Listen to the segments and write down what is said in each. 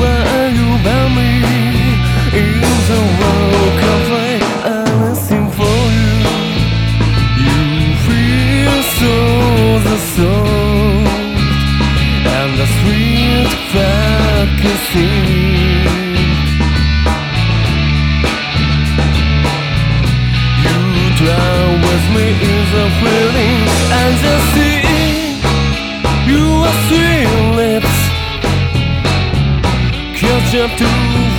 Why you by me in the world? I'm for you. You feel so and sweet fantasy. You drown with me in the feeling and the sea. Up to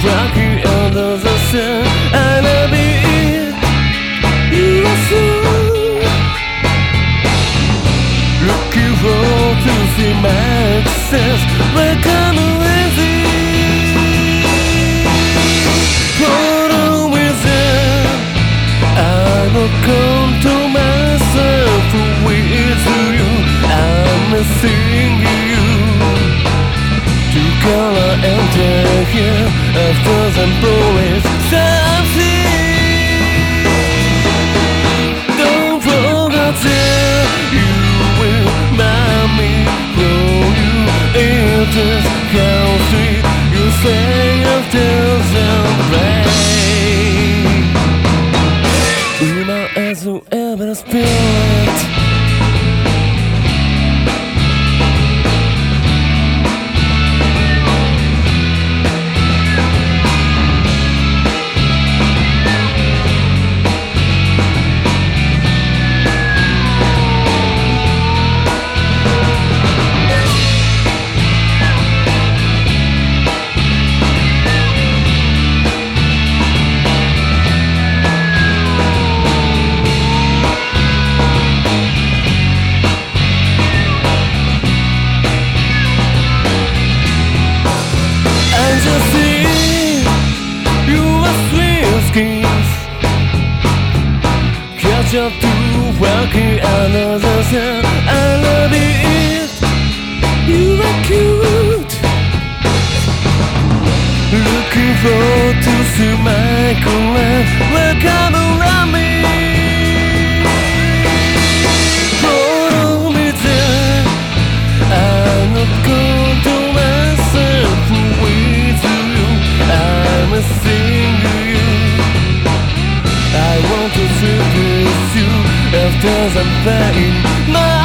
rocky under the sun And I'll be you are soon Looking forward to see my success. I will come to myself with you. I'm missing frozen bullets something Don't forget that you will mind me From you it is country You say and rain We might as well ever spirit As you're through walking another side I love it. You are cute. Looking forward to see my collapse Look around me. doesn't pain.